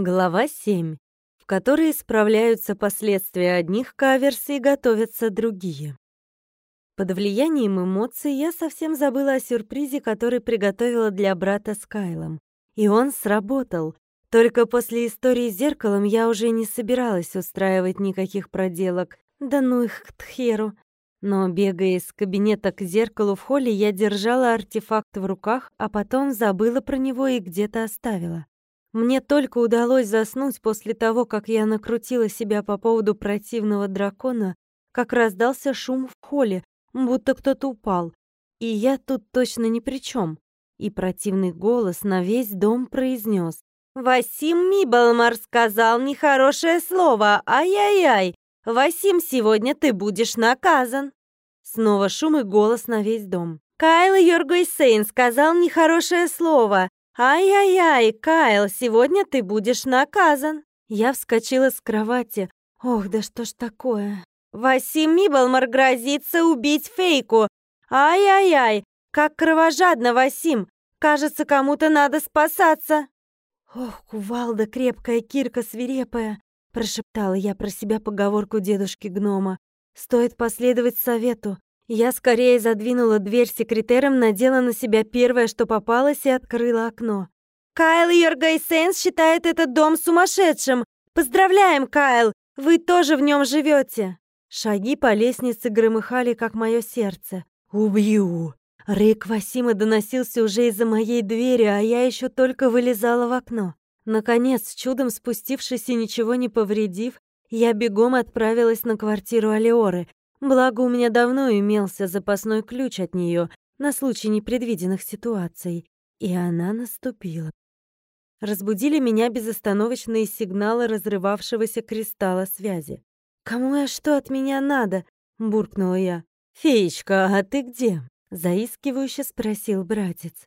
Глава 7, в которой исправляются последствия одних каверс и готовятся другие. Под влиянием эмоций я совсем забыла о сюрпризе, который приготовила для брата с Кайлом. И он сработал. Только после истории с зеркалом я уже не собиралась устраивать никаких проделок. Да ну их к Тхеру. Но, бегая из кабинета к зеркалу в холле, я держала артефакт в руках, а потом забыла про него и где-то оставила. Мне только удалось заснуть после того, как я накрутила себя по поводу противного дракона, как раздался шум в холле, будто кто-то упал. И я тут точно ни при чем. И противный голос на весь дом произнес: «Васим Мибалмар сказал нехорошее слово, ай-яй-яй! Васим, сегодня ты будешь наказан!» Снова шум и голос на весь дом. «Кайл Йоргойсейн сказал нехорошее слово, «Ай-яй-яй, Кайл, сегодня ты будешь наказан!» Я вскочила с кровати. Ох, да что ж такое? Васим Мибалмар грозится убить Фейку. Ай-яй-яй, как кровожадно, Васим. Кажется, кому-то надо спасаться. Ох, кувалда крепкая, кирка свирепая, прошептала я про себя поговорку дедушки гнома. Стоит последовать совету. Я скорее задвинула дверь секретером, надела на себя первое, что попалось, и открыла окно. «Кайл Йоргайсенс считает этот дом сумасшедшим! Поздравляем, Кайл! Вы тоже в нем живете!» Шаги по лестнице громыхали, как мое сердце. «Убью!» Рык Васима доносился уже из-за моей двери, а я еще только вылезала в окно. Наконец, чудом спустившись и ничего не повредив, я бегом отправилась на квартиру Алиоры, Благо, у меня давно имелся запасной ключ от нее на случай непредвиденных ситуаций, и она наступила. Разбудили меня безостановочные сигналы разрывавшегося кристалла связи. «Кому я что от меня надо?» — буркнула я. «Феечка, а ты где?» — заискивающе спросил братец.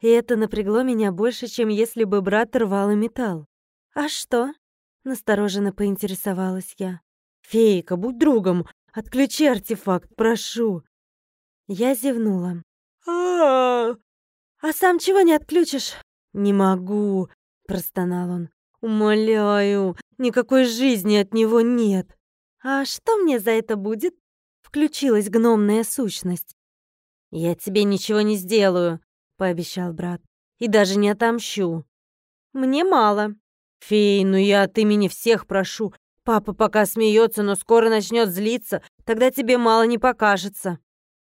И это напрягло меня больше, чем если бы брат рвал и металл. «А что?» — настороженно поинтересовалась я. «Фейка, будь другом, Отключи артефакт, прошу. Я зевнула. А, а сам чего не отключишь? Не могу, простонал он. Умоляю, никакой жизни от него нет. А что мне за это будет? Включилась гномная сущность. Я тебе ничего не сделаю, пообещал брат. И даже не отомщу. Мне мало. Фей, ну я от имени всех прошу, Папа пока смеется, но скоро начнет злиться, тогда тебе мало не покажется.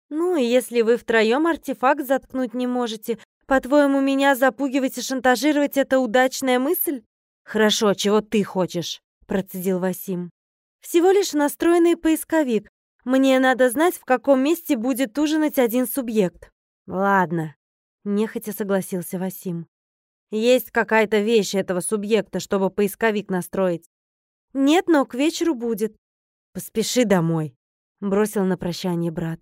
Ну и если вы втроем артефакт заткнуть не можете, по-твоему, меня запугивать и шантажировать — это удачная мысль? Хорошо, чего ты хочешь? Процедил Васим. Всего лишь настроенный поисковик. Мне надо знать, в каком месте будет ужинать один субъект. Ладно, нехотя согласился Васим. Есть какая-то вещь этого субъекта, чтобы поисковик настроить. «Нет, но к вечеру будет». «Поспеши домой», — бросил на прощание брат.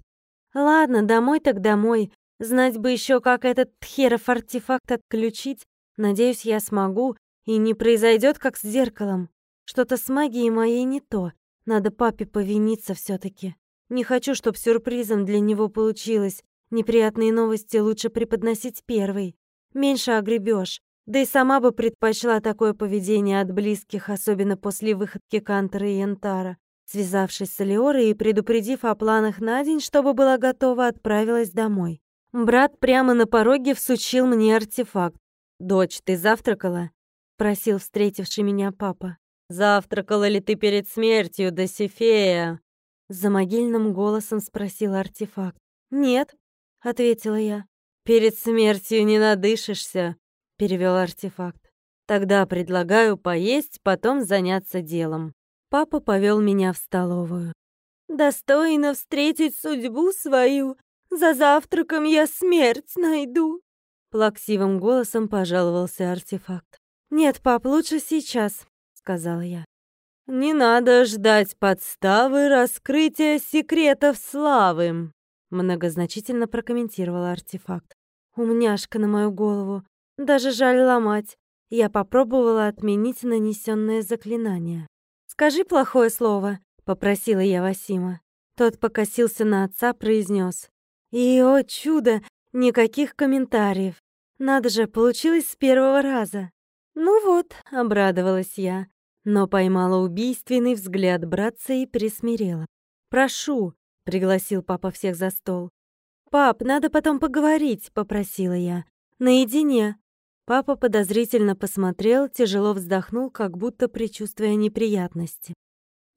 «Ладно, домой так домой. Знать бы еще, как этот херов артефакт отключить. Надеюсь, я смогу, и не произойдет, как с зеркалом. Что-то с магией моей не то. Надо папе повиниться все таки Не хочу, чтоб сюрпризом для него получилось. Неприятные новости лучше преподносить первой. Меньше огребешь. Да и сама бы предпочла такое поведение от близких, особенно после выходки Кантера и Янтара. Связавшись с Алиорой и предупредив о планах на день, чтобы была готова, отправилась домой. Брат прямо на пороге всучил мне артефакт. «Дочь, ты завтракала?» — просил встретивший меня папа. «Завтракала ли ты перед смертью, Досифея?» За могильным голосом спросил артефакт. «Нет», — ответила я. «Перед смертью не надышишься», — перевел артефакт. «Тогда предлагаю поесть, потом заняться делом». Папа повел меня в столовую. «Достойно встретить судьбу свою, за завтраком я смерть найду», — плаксивым голосом пожаловался артефакт. «Нет, пап, лучше сейчас», — сказала я. «Не надо ждать подставы раскрытия секретов славы», — многозначительно прокомментировал артефакт. Умняшка на мою голову. Даже жаль ломать. Я попробовала отменить нанесенное заклинание. «Скажи плохое слово», — попросила я Васима. Тот покосился на отца, произнес. И, о чудо, никаких комментариев. Надо же, получилось с первого раза. «Ну вот», — обрадовалась я, но поймала убийственный взгляд братца и присмирела. «Прошу», — пригласил папа всех за стол. «Пап, надо потом поговорить», — попросила я. «Наедине». Папа подозрительно посмотрел, тяжело вздохнул, как будто предчувствуя неприятности.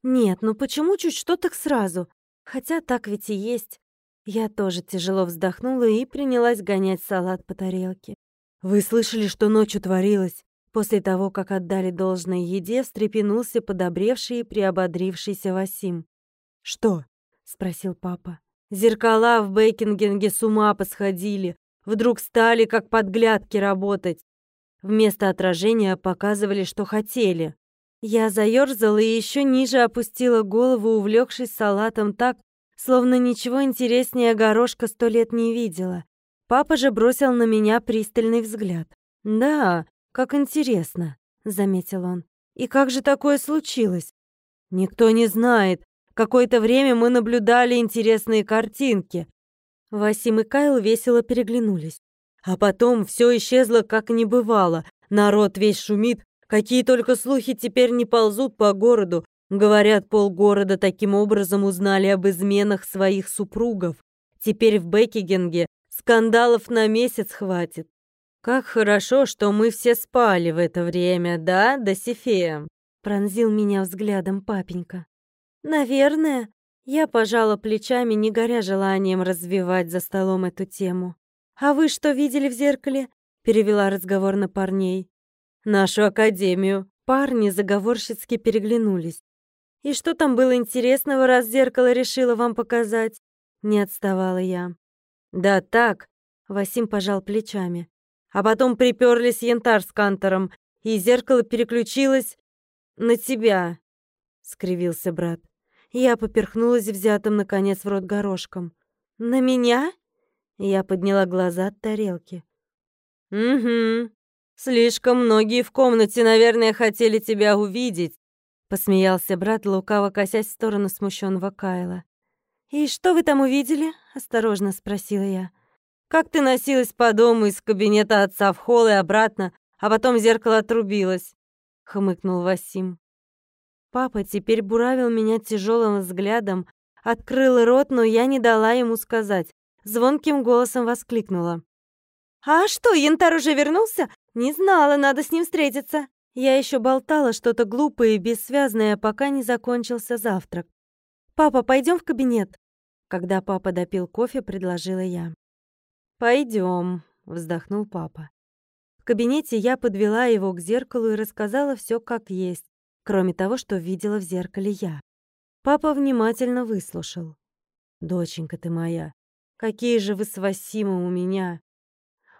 «Нет, ну почему чуть что так сразу? Хотя так ведь и есть». Я тоже тяжело вздохнула и принялась гонять салат по тарелке. «Вы слышали, что ночью творилось?» После того, как отдали должное еде, встрепенулся подобревший и приободрившийся Васим. «Что?» — спросил папа. «Зеркала в Бекингенге с ума посходили. Вдруг стали, как подглядки, работать. Вместо отражения показывали, что хотели. Я заёрзала и еще ниже опустила голову, увлекшись салатом так, словно ничего интереснее горошка сто лет не видела. Папа же бросил на меня пристальный взгляд. «Да, как интересно», — заметил он. «И как же такое случилось?» «Никто не знает. Какое-то время мы наблюдали интересные картинки. Васим и Кайл весело переглянулись. А потом все исчезло, как не бывало. Народ весь шумит. Какие только слухи теперь не ползут по городу. Говорят, полгорода таким образом узнали об изменах своих супругов. Теперь в Бекигенге скандалов на месяц хватит. Как хорошо, что мы все спали в это время, да, Досифея?» Пронзил меня взглядом папенька. Наверное, я пожала плечами, не горя желанием развивать за столом эту тему. А вы что видели в зеркале? перевела разговор на парней. Нашу академию. Парни заговорщицки переглянулись. И что там было интересного, раз зеркало решила вам показать? Не отставала я. Да так, Васим пожал плечами. А потом приперлись янтарь с кантором, и зеркало переключилось на тебя скривился брат. Я поперхнулась взятым, наконец, в рот горошком. «На меня?» Я подняла глаза от тарелки. «Угу. Слишком многие в комнате, наверное, хотели тебя увидеть», посмеялся брат, лукаво косясь в сторону смущенного Кайла. «И что вы там увидели?» — осторожно спросила я. «Как ты носилась по дому из кабинета отца в холл и обратно, а потом зеркало отрубилось?» — хмыкнул Васим. Папа теперь буравил меня тяжелым взглядом, открыл рот, но я не дала ему сказать. Звонким голосом воскликнула. «А что, Янтар уже вернулся? Не знала, надо с ним встретиться». Я еще болтала что-то глупое и бессвязное, пока не закончился завтрак. «Папа, пойдем в кабинет?» Когда папа допил кофе, предложила я. Пойдем, вздохнул папа. В кабинете я подвела его к зеркалу и рассказала все как есть кроме того, что видела в зеркале я. Папа внимательно выслушал. «Доченька ты моя, какие же вы с Васимом у меня!»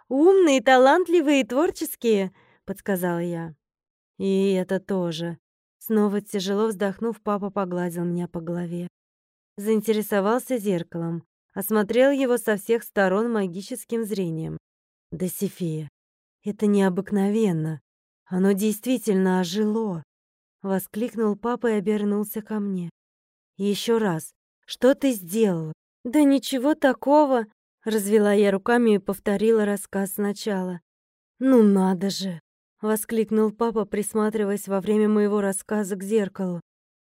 «Умные, талантливые и творческие!» — подсказала я. «И это тоже». Снова тяжело вздохнув, папа погладил меня по голове. Заинтересовался зеркалом, осмотрел его со всех сторон магическим зрением. «Да, Сефия, это необыкновенно. Оно действительно ожило. Воскликнул папа и обернулся ко мне. Еще раз. Что ты сделала? Да ничего такого. Развела я руками и повторила рассказ сначала. Ну надо же. Воскликнул папа, присматриваясь во время моего рассказа к зеркалу.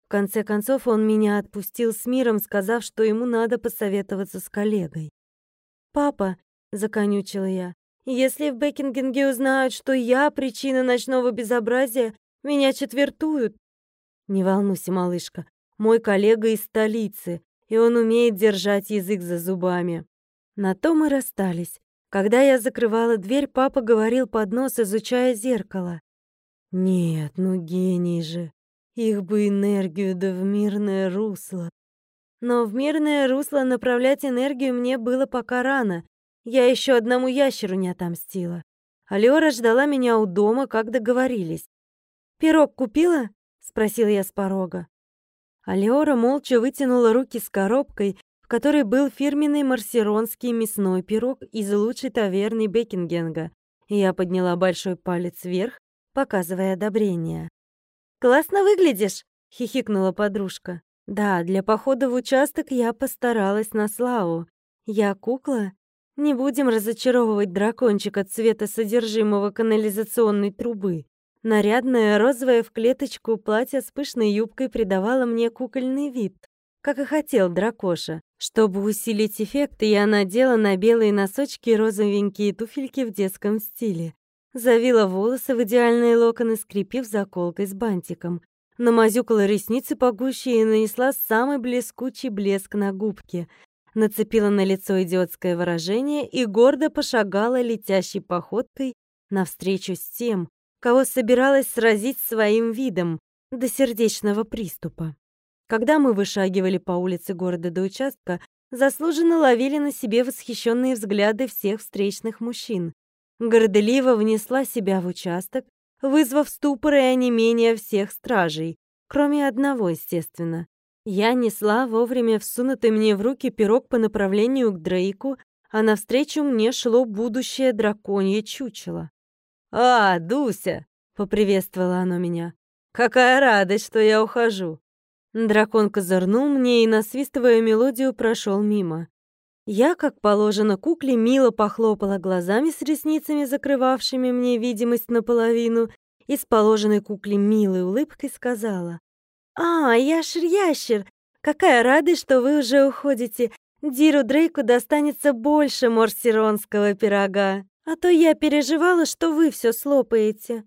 В конце концов он меня отпустил с миром, сказав, что ему надо посоветоваться с коллегой. «Папа», — законючила я, — «если в Бекингенге узнают, что я причина ночного безобразия, меня четвертуют. Не волнуйся, малышка. Мой коллега из столицы, и он умеет держать язык за зубами. На то мы расстались. Когда я закрывала дверь, папа говорил под нос, изучая зеркало. Нет, ну гений же. Их бы энергию да в мирное русло. Но в мирное русло направлять энергию мне было пока рано. Я еще одному ящеру не отомстила. Алёра ждала меня у дома, как договорились. «Пирог купила?» — спросил я с порога. Алеора молча вытянула руки с коробкой, в которой был фирменный марсеронский мясной пирог из лучшей таверны Бекингенга. Я подняла большой палец вверх, показывая одобрение. «Классно выглядишь!» — хихикнула подружка. «Да, для похода в участок я постаралась на славу. Я кукла? Не будем разочаровывать дракончика цвета содержимого канализационной трубы. Нарядное розовое в клеточку платье с пышной юбкой придавало мне кукольный вид, как и хотел дракоша. Чтобы усилить эффект, я надела на белые носочки розовенькие туфельки в детском стиле. Завила волосы в идеальные локоны, скрепив заколкой с бантиком. Намазюкала ресницы погуще и нанесла самый блескучий блеск на губки. Нацепила на лицо идиотское выражение и гордо пошагала летящей походкой навстречу с тем, кого собиралась сразить своим видом до сердечного приступа. Когда мы вышагивали по улице города до участка, заслуженно ловили на себе восхищенные взгляды всех встречных мужчин. Горделиво внесла себя в участок, вызвав ступор и онемение всех стражей, кроме одного, естественно. Я несла вовремя всунутый мне в руки пирог по направлению к Дрейку, а навстречу мне шло будущее драконье чучело. «А, Дуся!» — поприветствовало оно меня. «Какая радость, что я ухожу!» Дракон козырнул мне и, насвистывая мелодию, прошел мимо. Я, как положено кукле, мило похлопала глазами с ресницами, закрывавшими мне видимость наполовину, и с положенной кукле милой улыбкой сказала. «А, ящер-ящер! Какая радость, что вы уже уходите! Диру Дрейку достанется больше морсиронского пирога, а то я переживала, что вы все слопаете».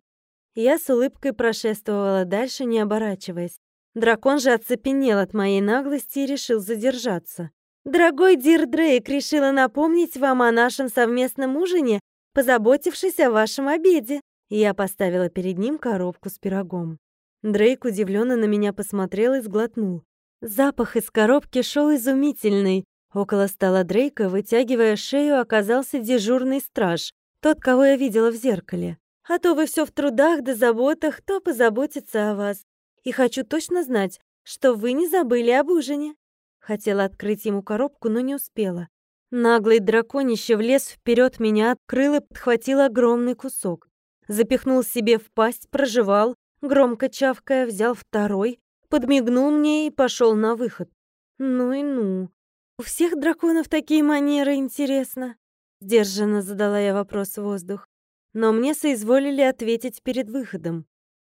Я с улыбкой прошествовала дальше, не оборачиваясь. Дракон же оцепенел от моей наглости и решил задержаться. «Дорогой Дир Дрейк, решила напомнить вам о нашем совместном ужине, позаботившись о вашем обеде». Я поставила перед ним коробку с пирогом. Дрейк удивленно на меня посмотрел и сглотнул. Запах из коробки шел изумительный. Около стола Дрейка, вытягивая шею, оказался дежурный страж, тот, кого я видела в зеркале. «А то вы все в трудах да заботах, то позаботится о вас и хочу точно знать, что вы не забыли об ужине». Хотела открыть ему коробку, но не успела. Наглый драконище влез вперед меня, открыл и подхватил огромный кусок. Запихнул себе в пасть, прожевал, громко чавкая, взял второй, подмигнул мне и пошел на выход. Ну и ну. У всех драконов такие манеры, интересно. Сдержанно задала я вопрос в воздух. Но мне соизволили ответить перед выходом.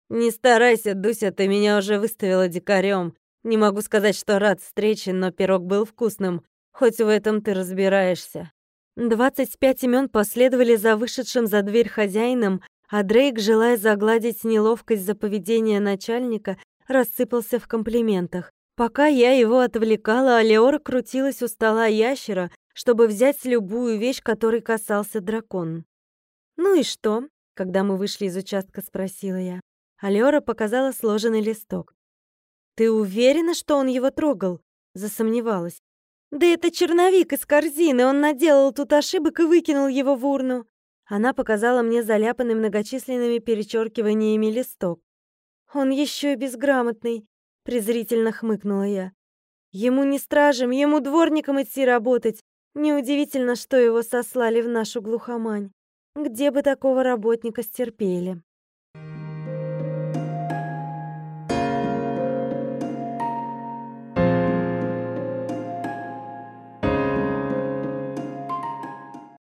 «Не старайся, Дуся, ты меня уже выставила дикарем. Не могу сказать, что рад встрече, но пирог был вкусным. Хоть в этом ты разбираешься». Двадцать пять имен последовали за вышедшим за дверь хозяином, а Дрейк, желая загладить неловкость за поведение начальника, рассыпался в комплиментах. Пока я его отвлекала, Алеора крутилась у стола ящера, чтобы взять любую вещь, которой касался дракон. «Ну и что?» — когда мы вышли из участка, спросила я. Алёра показала сложенный листок. «Ты уверена, что он его трогал?» Засомневалась. «Да это черновик из корзины, он наделал тут ошибок и выкинул его в урну». Она показала мне заляпанный многочисленными перечеркиваниями листок. «Он еще и безграмотный», — презрительно хмыкнула я. «Ему не стражем, ему дворником идти работать. Неудивительно, что его сослали в нашу глухомань. Где бы такого работника стерпели?»